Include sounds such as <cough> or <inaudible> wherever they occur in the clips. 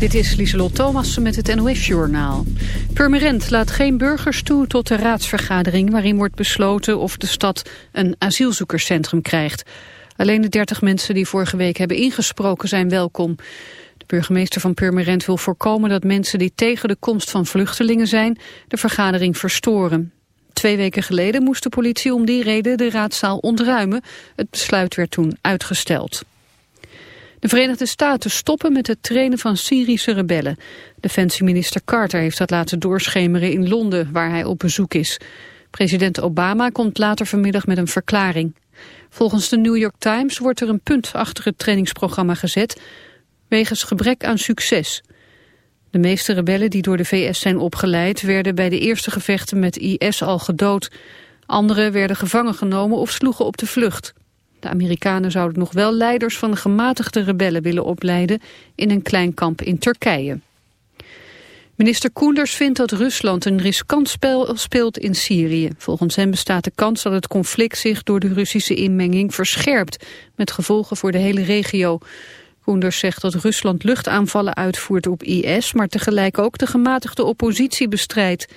Dit is Lieselot Thomassen met het NOS-journaal. Purmerend laat geen burgers toe tot de raadsvergadering... waarin wordt besloten of de stad een asielzoekerscentrum krijgt. Alleen de 30 mensen die vorige week hebben ingesproken zijn welkom. De burgemeester van Purmerend wil voorkomen dat mensen die tegen de komst van vluchtelingen zijn... de vergadering verstoren. Twee weken geleden moest de politie om die reden de raadzaal ontruimen. Het besluit werd toen uitgesteld. De Verenigde Staten stoppen met het trainen van Syrische rebellen. Defensieminister Carter heeft dat laten doorschemeren in Londen, waar hij op bezoek is. President Obama komt later vanmiddag met een verklaring. Volgens de New York Times wordt er een punt achter het trainingsprogramma gezet... wegens gebrek aan succes. De meeste rebellen die door de VS zijn opgeleid... werden bij de eerste gevechten met IS al gedood. Anderen werden gevangen genomen of sloegen op de vlucht. De Amerikanen zouden nog wel leiders van de gematigde rebellen willen opleiden in een klein kamp in Turkije. Minister Koenders vindt dat Rusland een riskant spel speelt in Syrië. Volgens hem bestaat de kans dat het conflict zich door de Russische inmenging verscherpt, met gevolgen voor de hele regio. Koenders zegt dat Rusland luchtaanvallen uitvoert op IS, maar tegelijk ook de gematigde oppositie bestrijdt.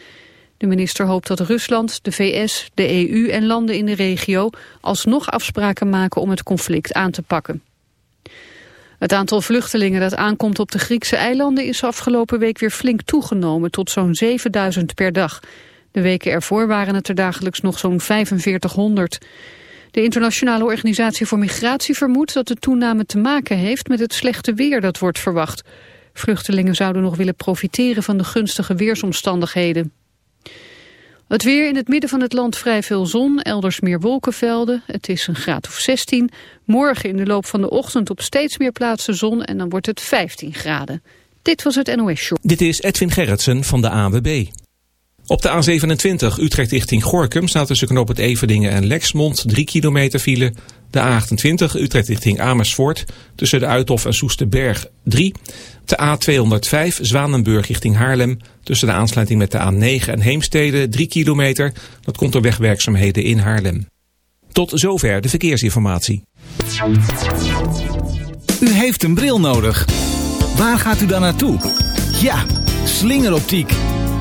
De minister hoopt dat Rusland, de VS, de EU en landen in de regio alsnog afspraken maken om het conflict aan te pakken. Het aantal vluchtelingen dat aankomt op de Griekse eilanden is afgelopen week weer flink toegenomen tot zo'n 7000 per dag. De weken ervoor waren het er dagelijks nog zo'n 4500. De Internationale Organisatie voor Migratie vermoedt dat de toename te maken heeft met het slechte weer dat wordt verwacht. Vluchtelingen zouden nog willen profiteren van de gunstige weersomstandigheden. Het weer in het midden van het land vrij veel zon, elders meer wolkenvelden. Het is een graad of 16. Morgen in de loop van de ochtend op steeds meer plaatsen zon en dan wordt het 15 graden. Dit was het NOS Show. Dit is Edwin Gerritsen van de AWB. Op de A27 Utrecht richting Gorkum staat tussen knoop het Everdingen en Lexmond 3 kilometer file. De A28 Utrecht richting Amersfoort tussen de Uithof en Soesterberg 3. De A205 Zwanenburg richting Haarlem tussen de aansluiting met de A9 en Heemstede 3 kilometer. Dat komt door wegwerkzaamheden in Haarlem. Tot zover de verkeersinformatie. U heeft een bril nodig. Waar gaat u dan naartoe? Ja, slingeroptiek.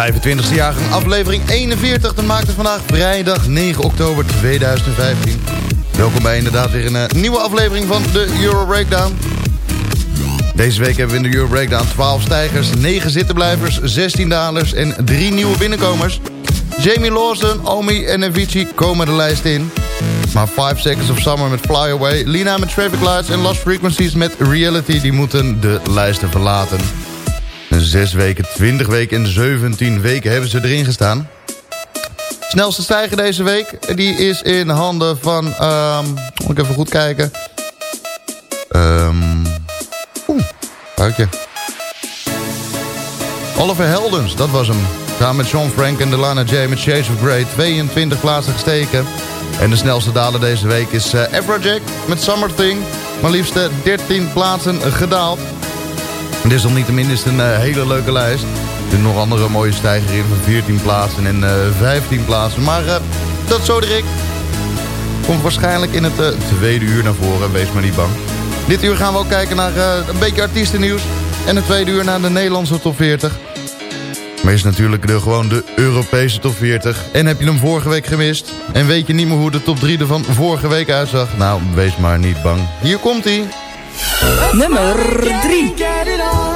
25e jaargang, aflevering 41. Dat maakt het vandaag vrijdag 9 oktober 2015. Welkom bij inderdaad weer een eh, nieuwe aflevering van de Euro Breakdown. Deze week hebben we in de Euro Breakdown 12 stijgers, 9 zittenblijvers, 16 dalers en 3 nieuwe binnenkomers. Jamie Lawson, Omi en Avicii komen de lijst in. Maar 5 Seconds of Summer met Fly Away, Lina met Traffic Lights en Lost Frequencies met Reality... die moeten de lijsten verlaten. 6 weken, 20 weken en 17 weken hebben ze erin gestaan. Snelste stijger deze week, die is in handen van... ehm moet ik even goed kijken. Ehm Oeh, buikje. Oliver Heldens, dat was hem. Samen met John Frank en Delana J met Shades of Grey. 22 plaatsen gesteken. En de snelste daler deze week is uh, Afrojack met Summer Thing. Maar liefst eh, 13 plaatsen gedaald. Dit is nog niet de minst een eh, hele leuke lijst. Er nog andere mooie stijger in van 14 plaatsen en eh, 15 plaatsen. Maar eh, dat zo direct. Komt waarschijnlijk in het eh, tweede uur naar voren. Wees maar niet bang. Dit uur gaan we ook kijken naar eh, een beetje artiestennieuws. En het tweede uur naar de Nederlandse top 40. Maar is natuurlijk de, gewoon de Europese top 40. En heb je hem vorige week gemist? En weet je niet meer hoe de top 3 er van vorige week uitzag? Nou, wees maar niet bang. Hier komt hij. Nummer 3.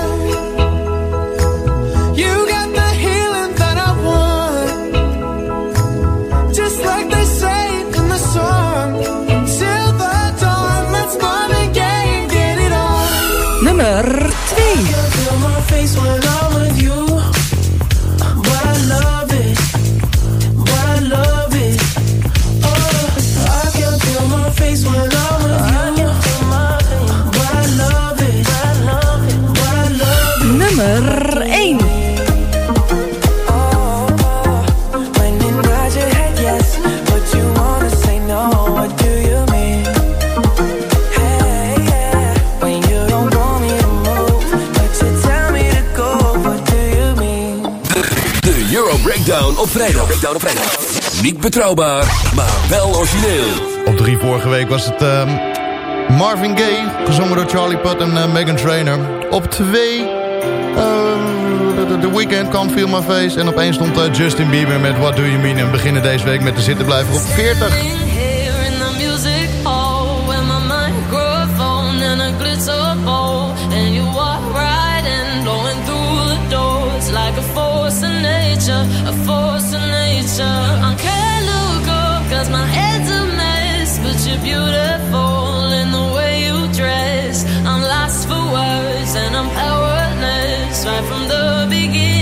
Vrijdag. Breakdown op vrijdag. Niet betrouwbaar, maar wel origineel. Op drie vorige week was het ehm, Marvin Gaye, gezongen door Charlie Puth en eh, Megan Trainor. Op twee ehm, The Weeknd, Can't Feel My Face. En op één stond eh, Justin Bieber met What Do You Mean. En beginnen deze week met de zittenblijver op 40. You're beautiful in the way you dress. I'm lost for words and I'm powerless right from the beginning.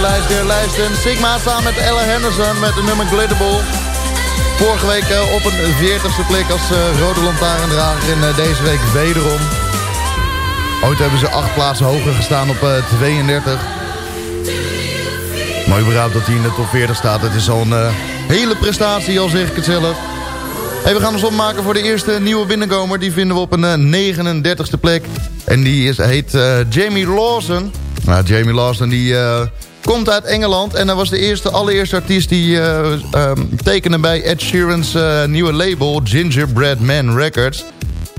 Lijst. Sigma samen met Ella Henderson met de nummer Glitterball. Vorige week eh, op een 40ste plek als eh, rode lantaarndrager. En eh, deze week wederom. Ooit hebben ze acht plaatsen hoger gestaan op eh, 32. Maar überhaupt dat hij in de top 40 staat. Het is al een hele prestatie, al zeg ik het zelf. Hey, we gaan ons opmaken voor de eerste nieuwe binnenkomer. Die vinden we op een eh, 39ste plek. En die is, heet Jamie Lawson. Nou, Jamie Lawson die komt uit Engeland. En hij was de eerste, allereerste artiest die ehm, tekende bij Ed Sheeran's eh, nieuwe label Gingerbread Man Records.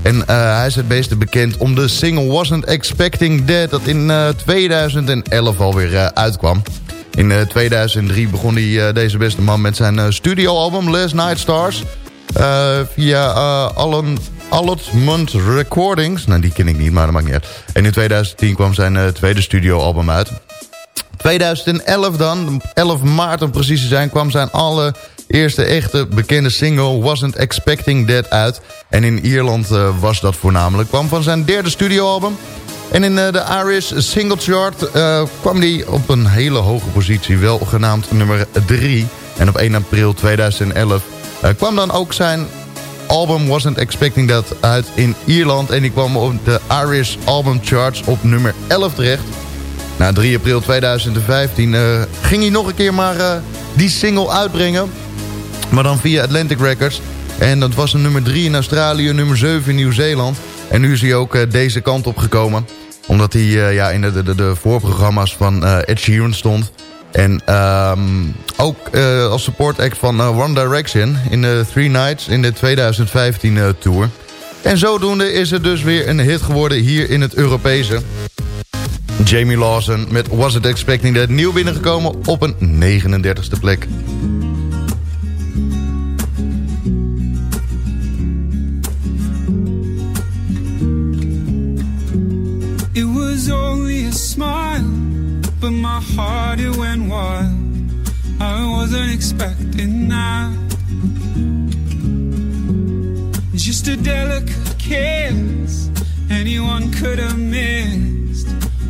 En eh, hij is het beste bekend om de single Wasn't Expecting That... dat in eh, 2011 alweer uitkwam. In eh, 2003 begon hij, deze beste man met zijn studioalbum Last Night Stars... via Alan, Allotment Recordings. Nou, die ken ik niet, maar dat maakt niet uit. En in 2010 kwam zijn eh, tweede studioalbum uit. 2011 dan, 11 maart om precies te zijn, kwam zijn allereerste echte bekende single Wasn't Expecting That uit. En in Ierland eh, was dat voornamelijk. Kwam van zijn derde studioalbum. En in eh, de Irish Single Chart eh, kwam hij op een hele hoge positie, wel genaamd nummer 3. En op 1 april 2011 eh, kwam dan ook zijn album Wasn't Expecting That uit in Ierland. En die kwam op de Irish Album Charts op nummer 11 terecht. Na 3 april 2015 eh, ging hij nog een keer maar eh, die single uitbrengen. Maar dan via Atlantic Records. En dat was een nummer 3 in Australië, nummer 7 in Nieuw-Zeeland. En nu is hij ook eh, deze kant op gekomen. Omdat hij ja, in de, de, de voorprogramma's van Ed Sheeran stond. En ehm, ook als support act van One Direction in de Three Nights in de 2015 eh, tour. En zodoende is het dus weer een hit geworden hier in het Europese. Jamie Lawson met Was It Expecting That nieuw binnengekomen op een 39ste plek. It was only a smile, but my heart it went wild. I wasn't expecting that. Just a delicate kiss, anyone could have missed.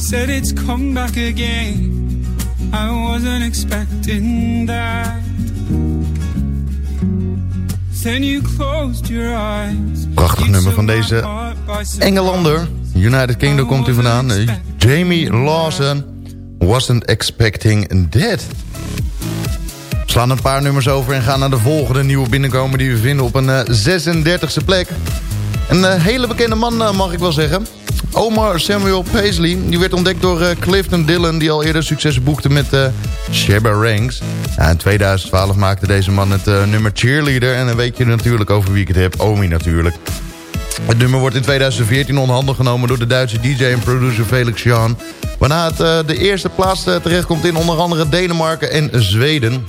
said it's come back again. I wasn't expecting that. Then you closed your eyes. Prachtig nummer van deze Engelander. United Kingdom komt hij vandaan. Jamie Lawson. Wasn't expecting that. We slaan een paar nummers over en gaan naar de volgende nieuwe binnenkomen... die we vinden op een uh, 36e plek. Een uh, hele bekende man, uh, mag ik wel zeggen. Omar Samuel Paisley. Die werd ontdekt door Clifton Dillon... die al eerder succes boekte met Shabba Ranks. In 2012 maakte deze man het nummer Cheerleader... en dan weet je natuurlijk over wie ik het heb. Omi natuurlijk. Het nummer wordt in 2014 onder handen genomen... door de Duitse DJ en producer Felix Jan... waarna het de eerste plaats terechtkomt in onder andere Denemarken en Zweden...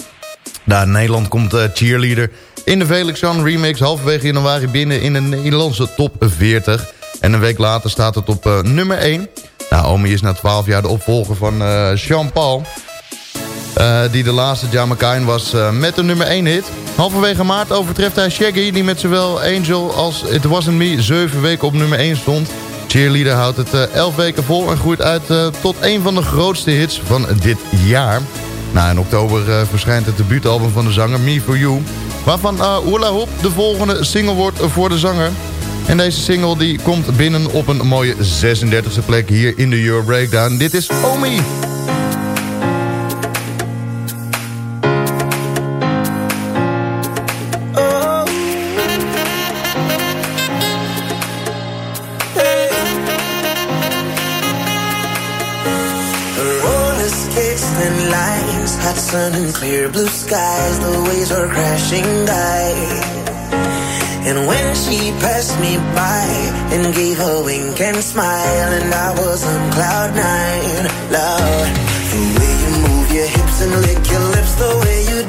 Daar Nederland komt uh, Cheerleader in de Felix Jan remix halverwege januari binnen in de Nederlandse top 40. En een week later staat het op uh, nummer 1. Nou, Omi is na 12 jaar de opvolger van uh, Jean-Paul. die de laatste Jamaican was met de nummer 1 hit. Halverwege maart overtreft hij Shaggy... die met zowel Angel als It Wasn't Me 7 weken op nummer 1 stond. Cheerleader houdt het 11 weken vol en groeit uit tot een van de grootste hits van dit jaar... Nou, in oktober verschijnt het debuutalbum van de zanger, Me For You. Waarvan Ola Hop de volgende single wordt voor de zanger. En deze single die komt binnen op een mooie 36e plek hier in de Euro Breakdown. Dit is Omi. sun clear blue skies, the were crashing. And when she passed me by and gave a wink and smile, and I was on cloud nine, Lord, the way you move your hips and lick your lips, the way you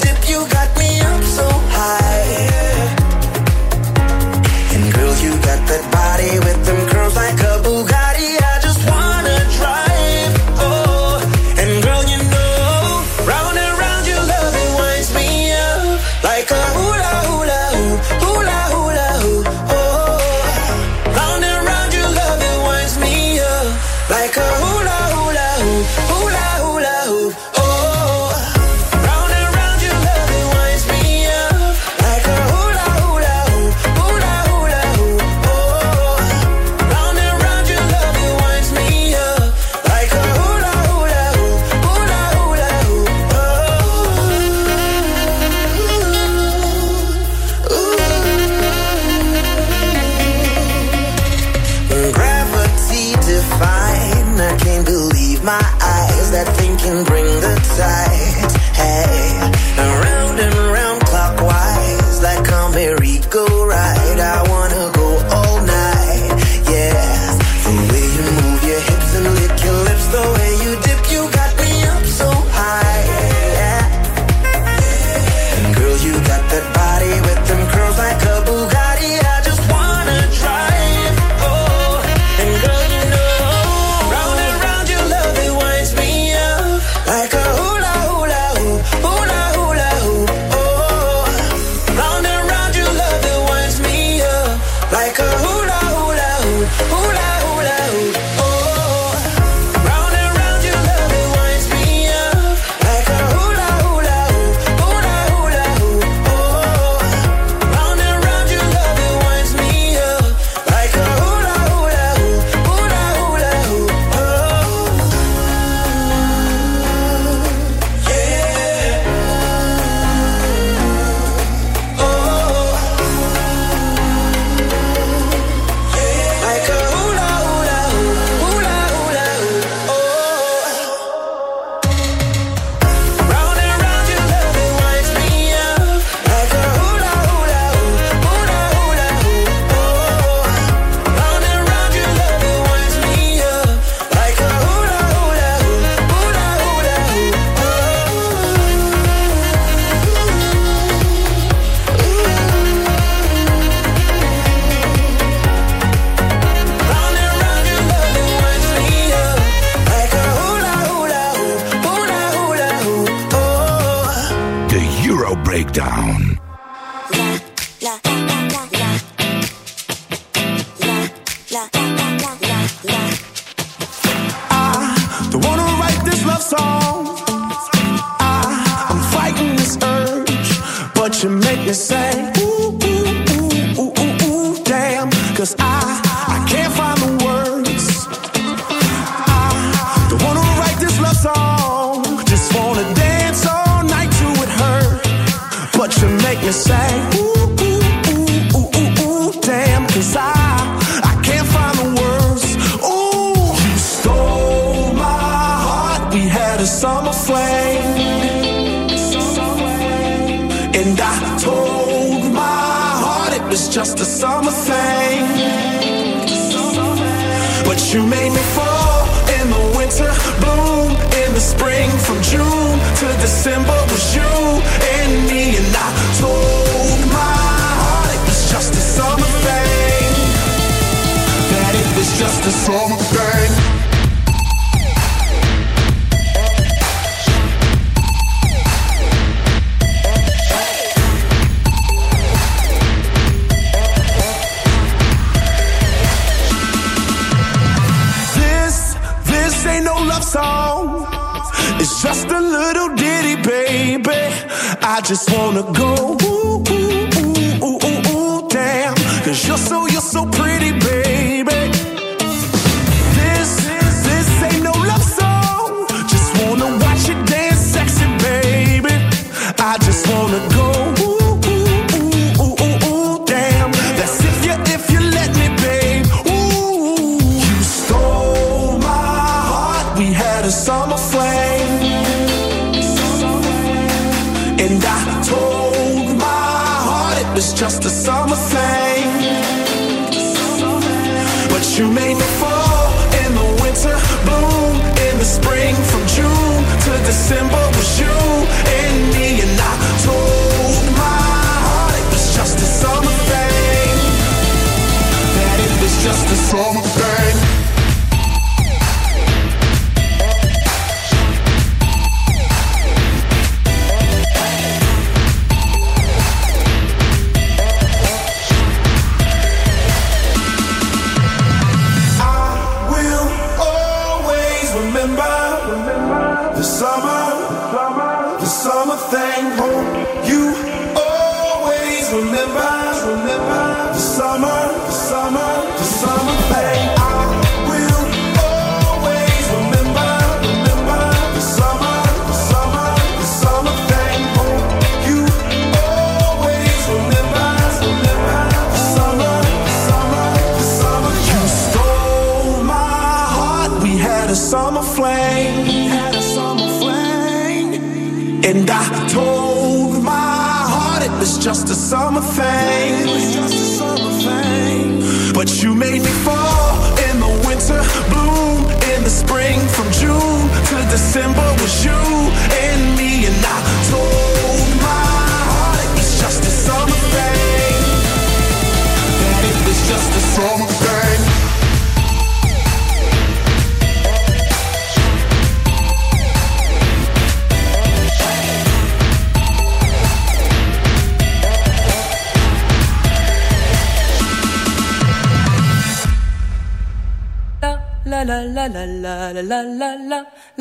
the summer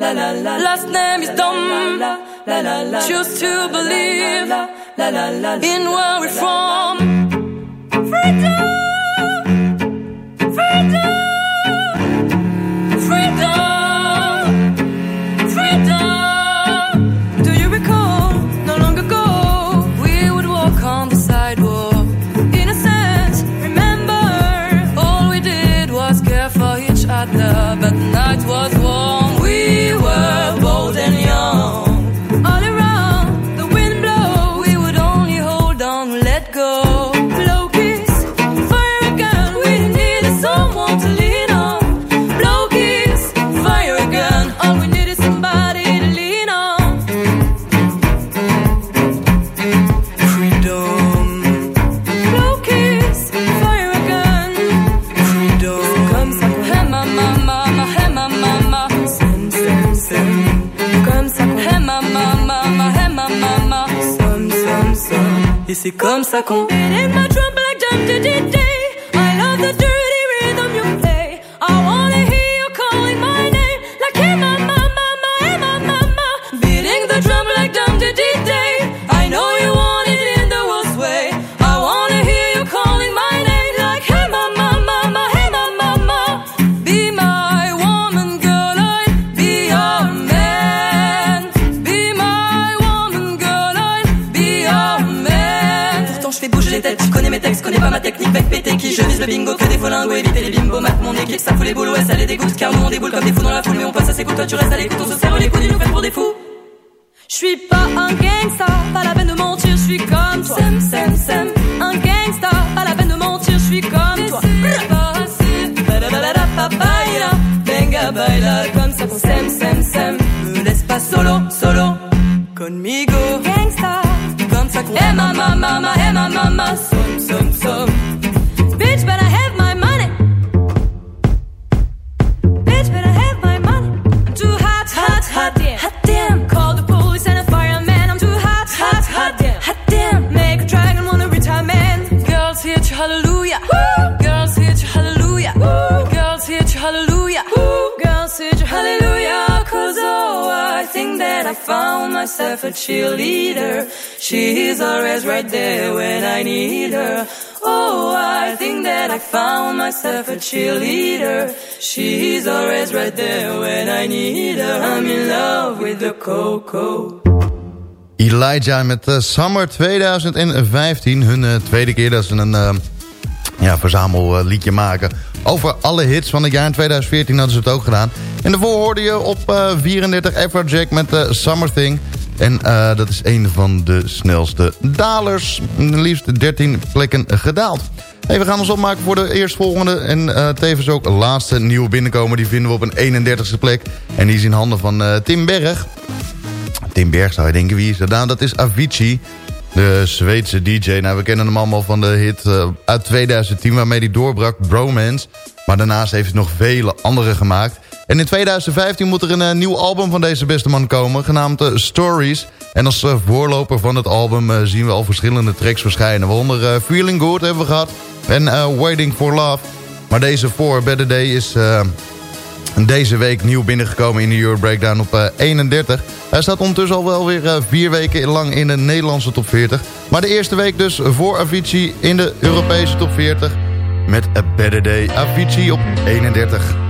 Last name is Dom. Choose to believe in where we're from. Freedom. I found myself a cheerleader. She's always right there when I need her. Oh, I think that I found myself a cheerleader. She's always right there when I need her. I'm in love with the cocoa. Elijah met uh, Summer 2015. Hun uh, tweede keer dat ze een uh, ja, verzamelliedje maken. Over alle hits van het jaar in 2014 hadden ze het ook gedaan. En daarvoor hoorde je op 34 Everjack met Summer Thing. En dat is een van de snelste dalers. Liefst 13 plekken gedaald. Hey, we gaan ons opmaken voor de eerstvolgende en tevens ook laatste nieuwe binnenkomen. Die vinden we op een 31ste plek. En die is in handen van Tim Berg. Tim Berg zou je denken, wie is dat? Nou, dat is Avicii, de Zweedse DJ. Nou, we kennen hem allemaal van de hit uh, uit 2010 waarmee hij doorbrak, Bromance. Maar daarnaast heeft hij nog vele andere gemaakt. En in 2015 moet er een uh, nieuw album van deze beste man komen, genaamd uh, Stories. En als voorloper van het album zien we al verschillende tracks verschijnen. Waaronder Feeling Good hebben we gehad en Waiting for Love. Maar deze voor Better Day is deze week nieuw binnengekomen in de Euro Breakdown op uh, 31. Hij staat ondertussen al wel weer uh, vier weken lang in de Nederlandse top 40. Maar de eerste week dus voor Avicii in de Europese top 40. Met A Better Day Avicii op 31.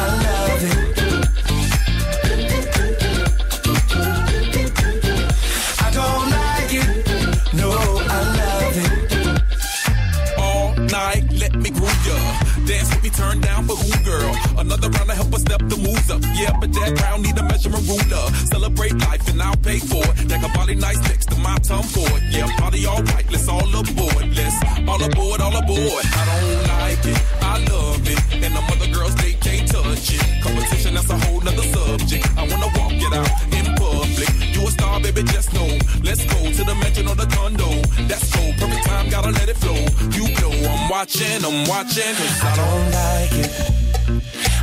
the moves up. Yeah, but that round need a measurement ruler. Celebrate life and I'll pay for it. Like a body nice next to my tongue for it. Yeah, party all right. Let's all aboard. Let's all aboard, all aboard. I don't like it. I love it. And the other girls, they can't touch it. Competition, that's a whole nother subject. I wanna walk it out in public. You a star, baby, just know. Let's go to the mansion or the condo. That's cool. Perfect time, gotta let it flow. You know I'm watching, I'm watching. Cause I don't like it.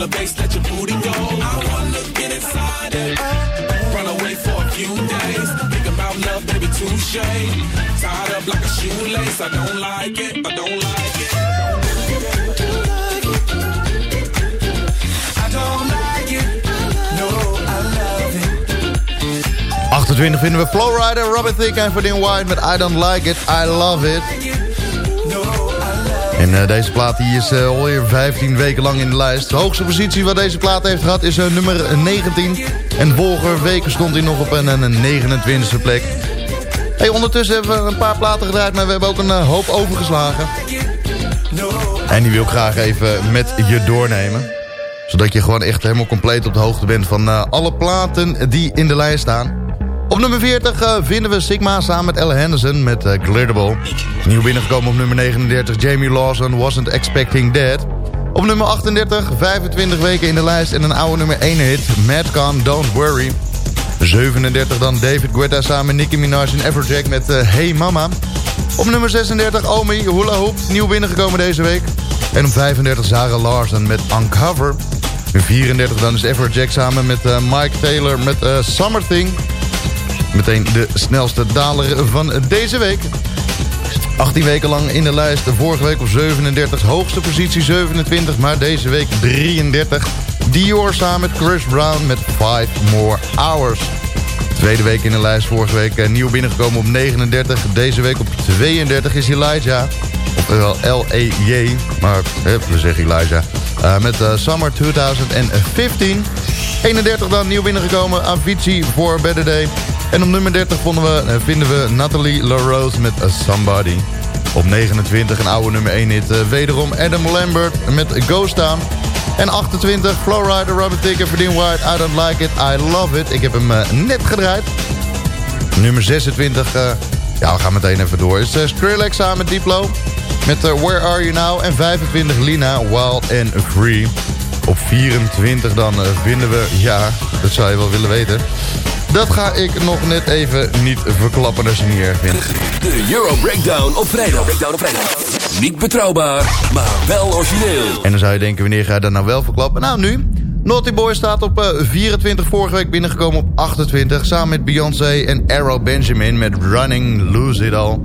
the bass, let your booty go. I wanna get inside it. Run away for a few days. Think about love, baby, touche. Tied up like a shoelace. I don't like it. I don't like it. I don't like it. No, I love it. 28 vinden we Flowrider, Robert Thicke en Verdien White met I Don't Like It, I Love It. En eh, deze plaat die is eh, alweer 15 weken lang in de lijst. De hoogste positie wat deze plaat heeft gehad is eh, nummer 19. En vorige weken stond hij nog op een, een 29e plek. Hey, ondertussen hebben we een paar platen gedraaid, maar we hebben ook een hoop overgeslagen. En die wil ik graag even met je doornemen. Zodat je gewoon echt helemaal compleet op de hoogte bent van alle platen die in de lijst staan. Op nummer 40 eh, vinden we Sigma samen met Elle Henderson met uh, Glitterball. Nieuw binnengekomen op nummer 39, Jamie Lawson, Wasn't Expecting That. Op nummer 38, 25 weken in de lijst en een oude nummer 1 hit, Madcon Don't Worry. 37 dan David Guetta samen met Nicki Minaj en Everjack met eh, Hey Mama. Op nummer 36 Omi, Hula Hoop, nieuw binnengekomen deze week. En op 35 Zara Larsen met Uncover. Op 34 dan is Everjack samen met Mike Taylor met Summer Thing. Meteen de snelste daler van deze week. 18 weken lang in de lijst. Vorige week op 37. Hoogste positie 27. Maar deze week 33. Dior samen met Chris Brown met 5 More Hours. Tweede week in de lijst. Vorige week eh, nieuw binnengekomen op 39. Deze week op 32 is Elijah. Ofwel L-E-J. Maar eh, we zeggen Elijah. Uh, met uh, Summer 2015. 31 dan nieuw binnengekomen. Avicii voor Better Day. En op nummer 30 vonden we, uh, vinden we Natalie LaRose met Somebody. Op 29 een oude nummer 1 hit. wederom Adam Lambert met Ghost Town. En 28 Flowrider, Robert Ticker, Verdien White. I don't like it, I love it. Ik heb hem net gedraaid. Nummer 26 Ja, we gaan meteen even door. Is uh, Skrillex samen met Diplo. Met uh, Where Are You Now? En 25 Lina, Wild and Free. Op 24 dan uh, vinden we... Ja, dat zou je wel willen weten. Dat ga ik nog net even niet verklappen als je niet erg vindt. De Euro Breakdown op vrijdag. Breakdown op vrijdag. Niet betrouwbaar, maar wel origineel. En dan zou je denken, wanneer ga je dat nou wel verklappen? Nou, nu. Naughty Boy staat op uh, 24, vorige week binnengekomen op 28. Samen met Beyoncé en Arrow Benjamin met Running Lose It All.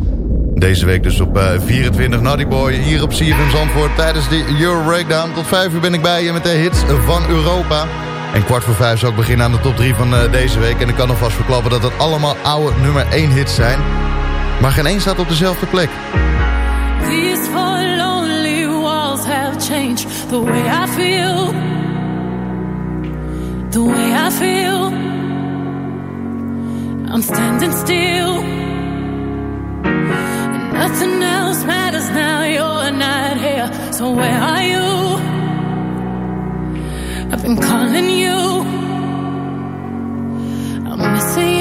Deze week dus op uh, 24 Naughty Boy hier op CFM Zandvoort tijdens de Euro Breakdown. Tot 5 uur ben ik bij je met de hits van Europa. En kwart voor vijf zal ik beginnen aan de top 3 van uh, deze week. En ik kan alvast verklappen dat het allemaal oude nummer 1 hits zijn. Maar geen één staat op dezelfde plek. These four lonely walls have changed the way I feel. The way I feel. I'm standing still. Nothing else matters now. You're not here. So where are you? I've been calling you. I'm missing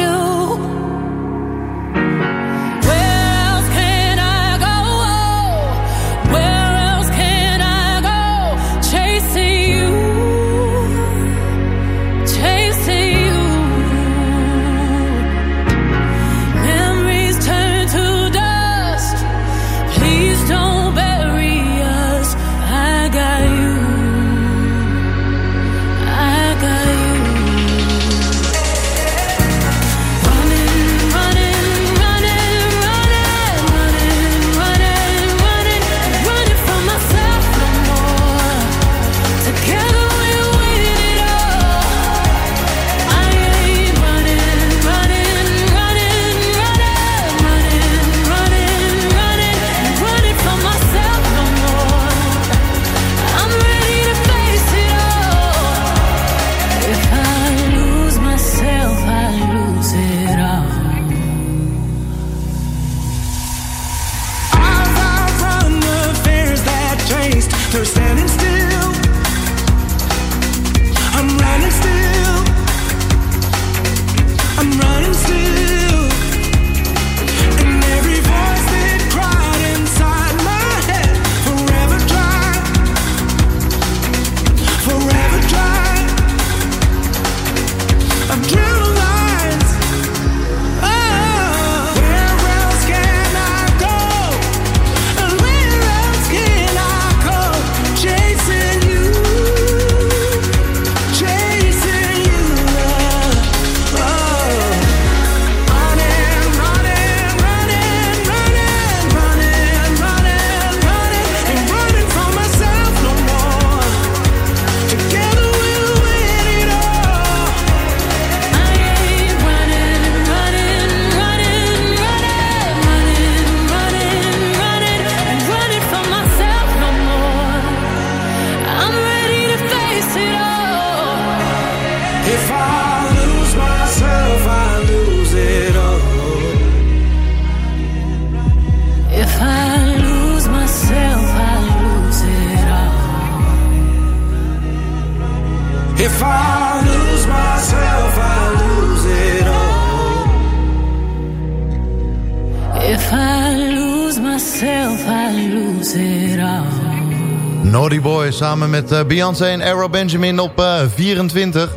samen met uh, Beyoncé en Arrow Benjamin op uh, 24.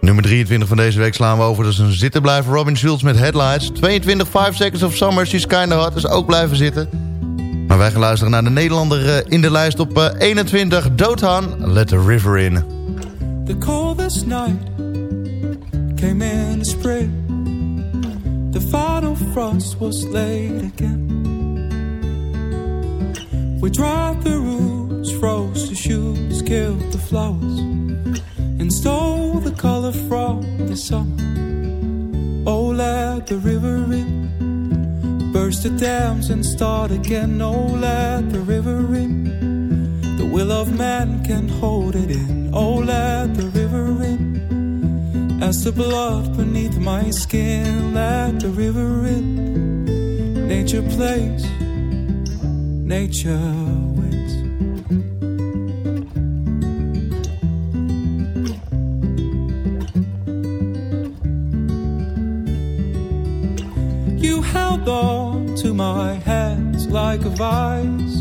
Nummer 23 van deze week slaan we over. Dat is een zittenblijver Robin Schulz met Headlights. 22 5 Seconds of Summer, She's Kinda Hot. Dus ook blijven zitten. Maar wij gaan luisteren naar de Nederlander uh, in de lijst op uh, 21. Doodhan, Let the River In. The coldest night came in the spring. The final frost was late again. We drive the froze the shoes, killed the flowers, and stole the color from the summer. Oh, let the river in, burst the dams and start again. Oh, let the river in, the will of man can hold it in. Oh, let the river in, as the blood beneath my skin. Let the river in, nature plays nature You held on to my hands like a vice.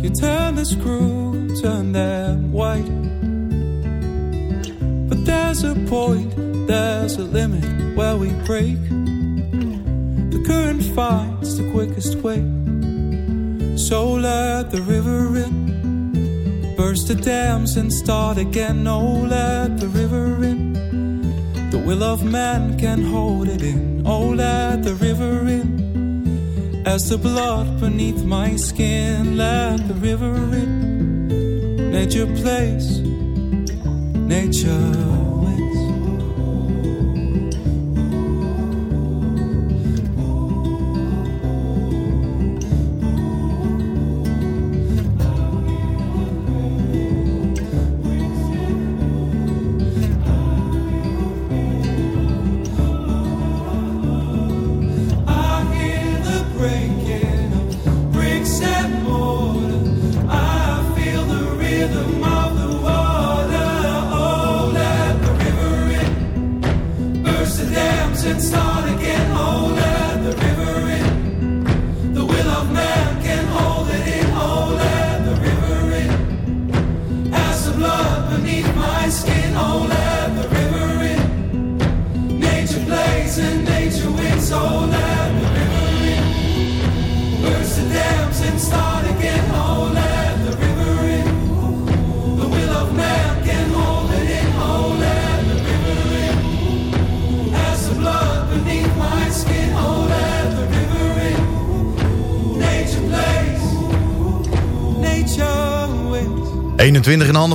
You turn the screw, turn them white. But there's a point, there's a limit where we break. The current finds the quickest way. So let the river in. Burst the dams and start again. Oh, let the river in. The will of man can hold it in. Oh, let the river in. As the blood beneath my skin, let the river in. Nature plays, nature.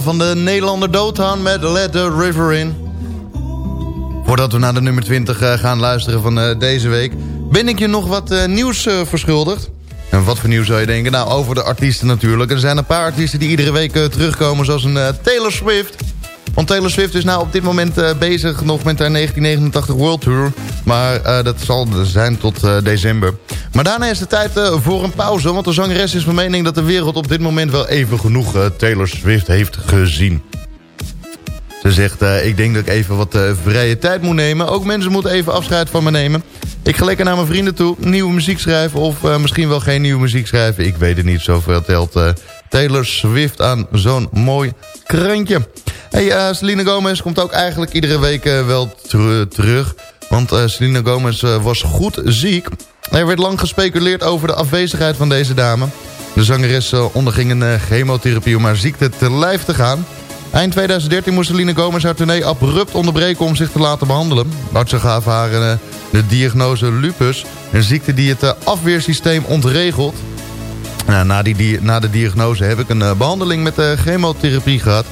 Van de Nederlander Doodhaan met Let the River In. Voordat we naar de nummer 20 eh, gaan luisteren van uh, deze week... ben ik je nog wat uh, nieuws verschuldigd. En wat voor nieuws zou je denken? Nou, over de artiesten natuurlijk. Er zijn een paar artiesten die iedere week terugkomen... zoals een Taylor Swift... Want Taylor Swift is nou op dit moment uh, bezig nog met haar 1989 World Tour. Maar uh, dat zal zijn tot uh, december. Maar daarna is het tijd voor een pauze. Want de zangeres is van mening dat de wereld op dit moment wel even genoeg Taylor Swift heeft gezien. Ze zegt, ik denk dat ik even wat vrije tijd moet nemen. Ook mensen moeten even afscheid van me nemen. Ik ga lekker naar mijn vrienden toe, nieuwe muziek schrijven... of misschien wel geen nieuwe muziek schrijven. Ik weet het niet, zoveel telt Taylor Swift aan zo'n mooi krantje. Hey, uh, Selena Gomez komt ook eigenlijk iedere week uh, wel terug. Want uh, Selena Gomez was goed ziek. Er werd lang gespeculeerd over de afwezigheid van deze dame. De zangeres onderging een chemotherapie om haar ziekte te lijf te gaan. Eind 2013 moest Selena Gomez haar tournee abrupt onderbreken om zich te laten behandelen. Artsen gaven haar de diagnose lupus, een ziekte die het afweersysteem ontregelt. Nou, na, die, na de diagnose heb ik een behandeling met chemotherapie gehad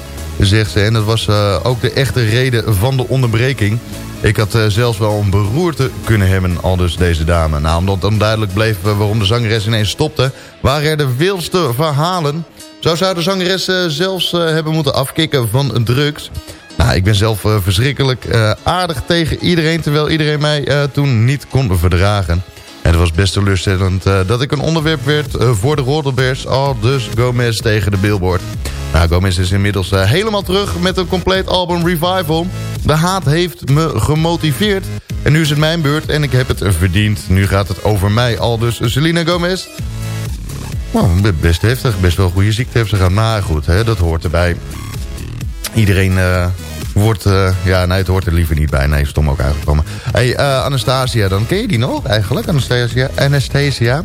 zegt ze. En dat was uh, ook de echte reden van de onderbreking. Ik had uh, zelfs wel een beroerte kunnen hebben, al dus deze dame. Nou, omdat onduidelijk bleef waarom de zangeres ineens stopte... waren er de wildste verhalen. Zo zou de zangeres zelfs hebben moeten afkicken van drugs... Nou, ik ben zelf verschrikkelijk aardig tegen iedereen... terwijl iedereen mij toen niet kon verdragen. En het was best teleurstellend dat ik een onderwerp werd voor de Rodelbeers... al dus Gomez tegen de billboard. Nou, Gomez is inmiddels uh, helemaal terug met een compleet album Revival. De haat heeft me gemotiveerd. En nu is het mijn beurt en ik heb het verdiend. Nu gaat het over mij, al dus Selena Gomez. Nou, best heftig, best wel goede ziekte heeft ze gehad. Maar goed, hè, dat hoort erbij. Iedereen uh, wordt... Uh, ja, nee, het hoort er liever niet bij. Nee, stom ook uitgekomen. Hey, Anastasia, dan ken je die nog eigenlijk? Anastasia? Anastasia?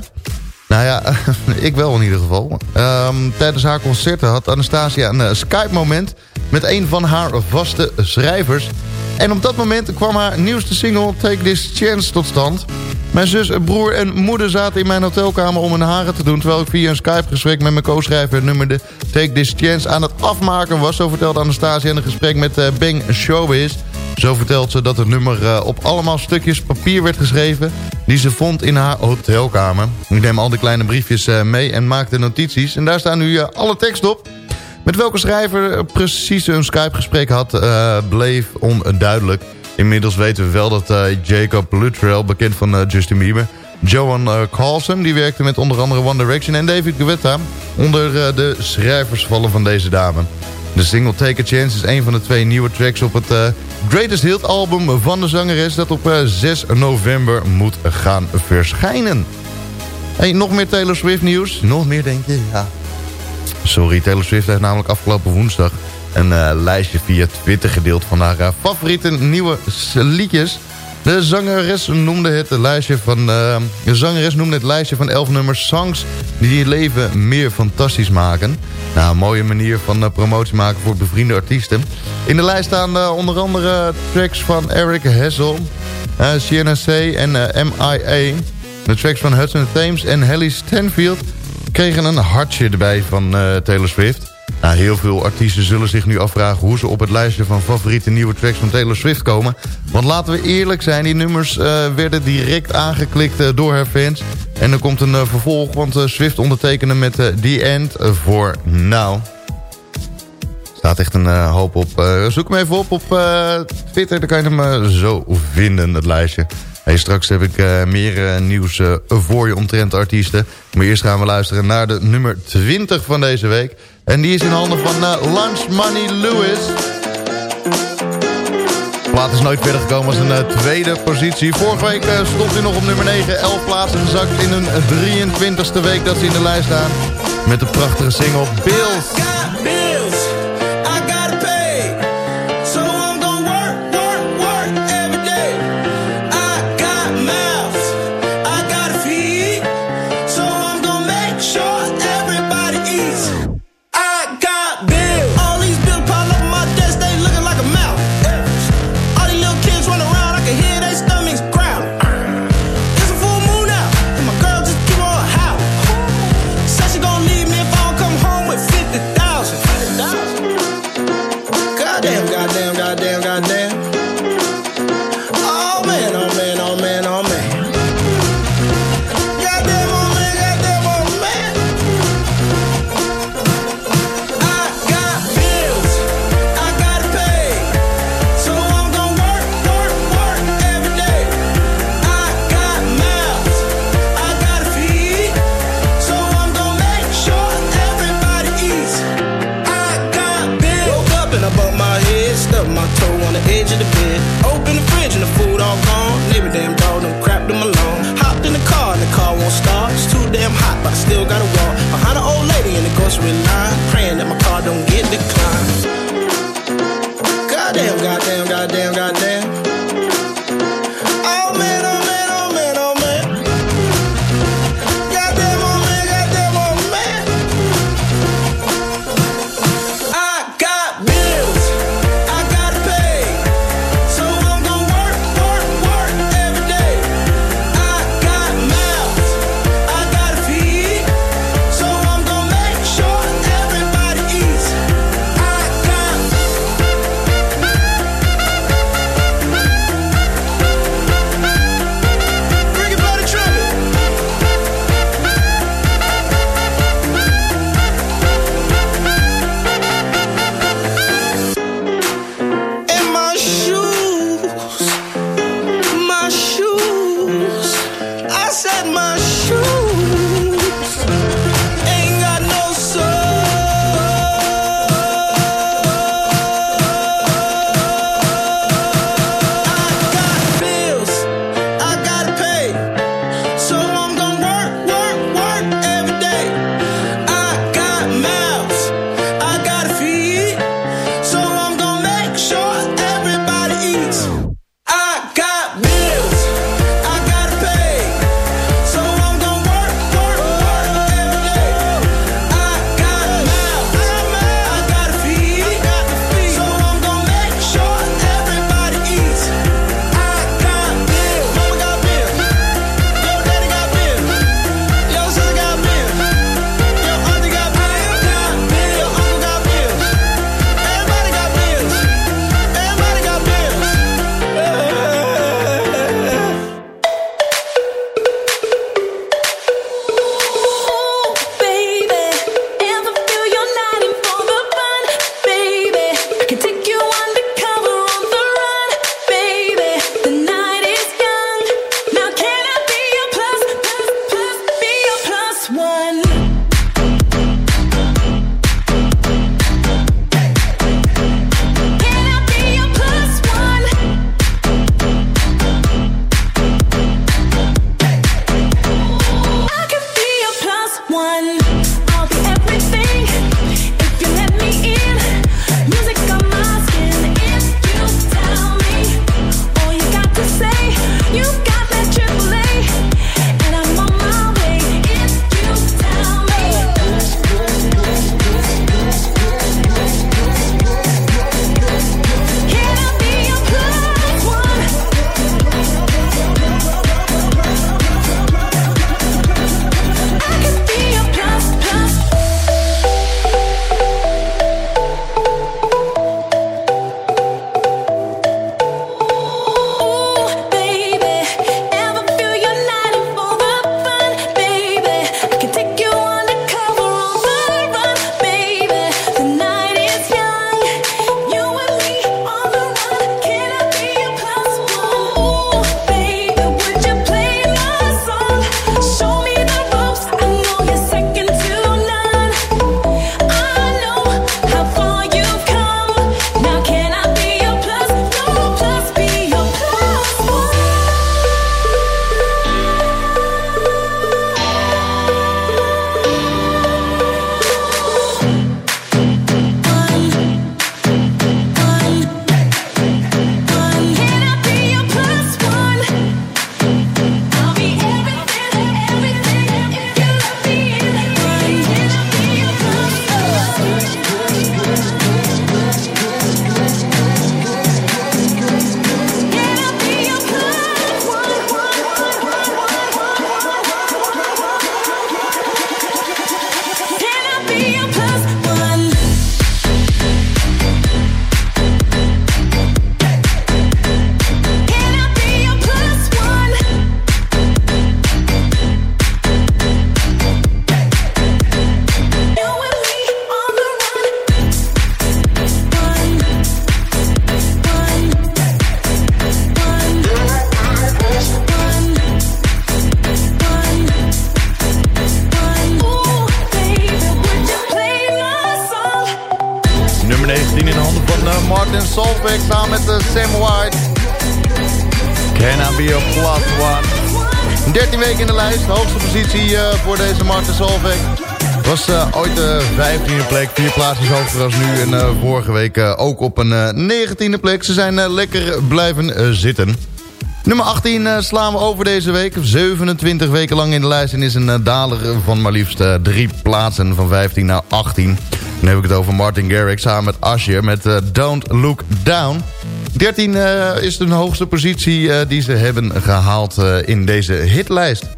Nou ja, <laughs> ik wel in ieder geval. Um, tijdens haar concerten had Anastasia een uh, Skype-moment... met een van haar vaste schrijvers. En op dat moment kwam haar nieuwste single Take This Chance tot stand. Mijn zus, broer en moeder zaten in mijn hotelkamer om hun haren te doen... terwijl ik via een Skype-gesprek met mijn co-schrijver nummer Take This Chance aan het afmaken was. Zo vertelde Anastasia in een gesprek met uh, Bang Showbiz... Zo vertelt ze dat het nummer uh, op allemaal stukjes papier werd geschreven... die ze vond in haar hotelkamer. Ik neem al die kleine briefjes uh, mee en maak de notities. En daar staan nu uh, alle tekst op. Met welke schrijver precies een Skype-gesprek had, bleef onduidelijk. Inmiddels weten we wel dat Jacob Luttrell, bekend van Justin Bieber... Johan Carlson, die werkte met onder andere One Direction... en David Guetta onder de schrijversvallen van deze dame. De single Take a Chance is een van de twee nieuwe tracks op het Greatest Hit album van de zangeres... dat op uh, 6 november moet gaan verschijnen. Hey, nog meer Taylor Swift nieuws? Nog meer denk je? Ja. Sorry, Taylor Swift heeft namelijk afgelopen woensdag... een uh, lijstje via Twitter gedeeld van haar favoriete nieuwe liedjes... De zangeres noemde het lijstje van, uh, de zangeres noemde het lijstje van 11 nummers songs die je leven meer fantastisch maken. Nou, een mooie manier van uh, promotie maken voor bevriende artiesten. In de lijst staan uh, onder andere tracks van Eric Hessel, uh, Sienna C en MIA. De tracks van Hudson Thames en Hallie Stanfield kregen een hartje erbij van Taylor Swift. Nou, heel veel artiesten zullen zich nu afvragen hoe ze op het lijstje van favoriete nieuwe tracks van Taylor Swift komen. Want laten we eerlijk zijn, die nummers uh, werden direct aangeklikt uh, door haar fans. En er komt een uh, vervolg, want Swift ondertekende met The End for Now. Staat echt een hoop op. zoek hem even op op Twitter, dan kan je hem zo vinden, het lijstje. Hey, straks heb ik meer nieuws voor je omtrent artiesten. Maar eerst gaan we luisteren naar de nummer 20 van deze week. En die is in handen van Lunch Money Lewis. De plaat is nooit verder gekomen als een tweede positie. Vorige week stond hij nog op nummer 9. 11 plaatsen gezakt in een 23ste week dat ze in de lijst staan. Met de prachtige single Bills. damn hot, but I still gotta walk behind an old lady in the grocery line, praying that my car don't get Vier plaatsjes hoger als nu. En uh, vorige week uh, ook op een 19e plek. Ze zijn lekker blijven zitten. Nummer 18 slaan we over deze week. 27 weken lang in de lijst. En is een daler van maar liefst drie plaatsen. Van 15 naar 18. Dan heb ik het over Martin Garrix samen met Asher. Met Don't Look Down. 13 is de hoogste positie die ze hebben gehaald in deze hitlijst.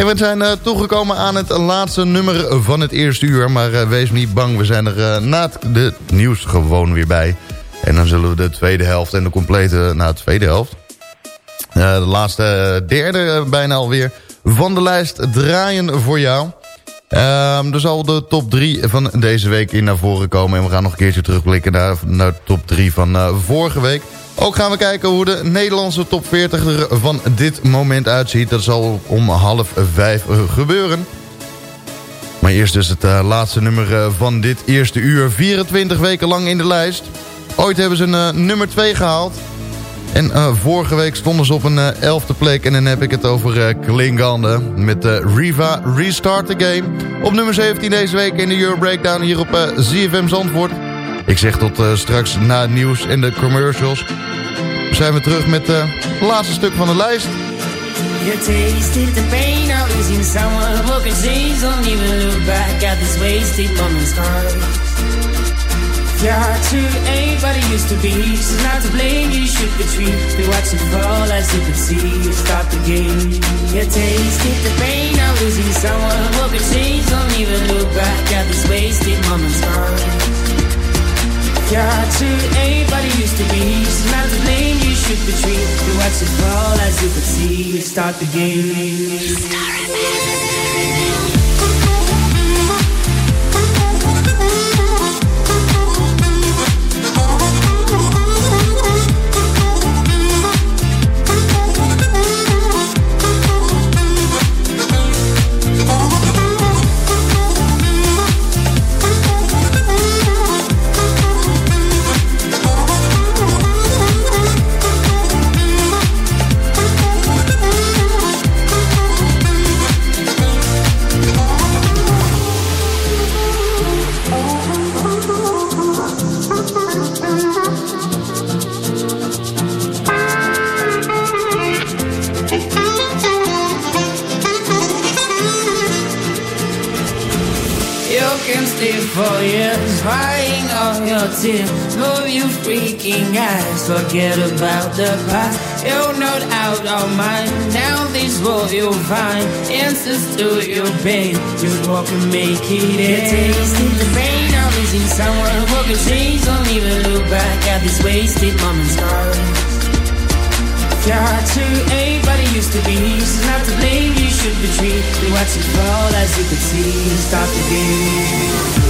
En we zijn uh, toegekomen aan het laatste nummer van het eerste uur. Maar uh, wees niet bang, we zijn er uh, na het nieuws gewoon weer bij. En dan zullen we de tweede helft en de complete... nou, de tweede helft. de laatste derde bijna alweer van de lijst draaien voor jou. Er zal de top 3 van deze week in naar voren komen. En we gaan nog een keertje terugblikken naar, naar de top 3 van vorige week. Ook gaan we kijken hoe de Nederlandse top 40 er van dit moment uitziet. Dat zal om half vijf gebeuren. Maar eerst dus het uh, laatste nummer uh, van dit eerste uur. 24 weken lang in de lijst. Ooit hebben ze een nummer 2 gehaald. En vorige week stonden ze op een elfde plek. En dan heb ik het over Klingande. Met Riva Restart the Game. Op nummer 17 deze week in de Euro Breakdown hier op ZFM Zandvoort. Ik zeg tot uh, straks na het nieuws en de commercials. Zijn we terug met uh, het laatste stuk van de lijst. You tasted the pain of losing someone who can change Don't even look back at this wasted moment's time Your heart to anybody used to be. She's not to blame, you should be treated. To watch it fall as you can see. You stop the game. You tasted the pain of losing someone who can change Don't even look back at this wasted moment's time yeah, to anybody used to be. She's not to blame, you should be treated. You watch it fall as you could see. Start the game. Tears Move you freaking eyes? Forget about the past. You're not out of mind. Now this world you'll find Answers to your pain. Just walk and make it end Tasting the pain of losing someone who can change Don't even look back at this wasted moment's time. Your heart to anybody used to be. She's not to blame, you should be treated. Watch it fall as you can see. Stop the game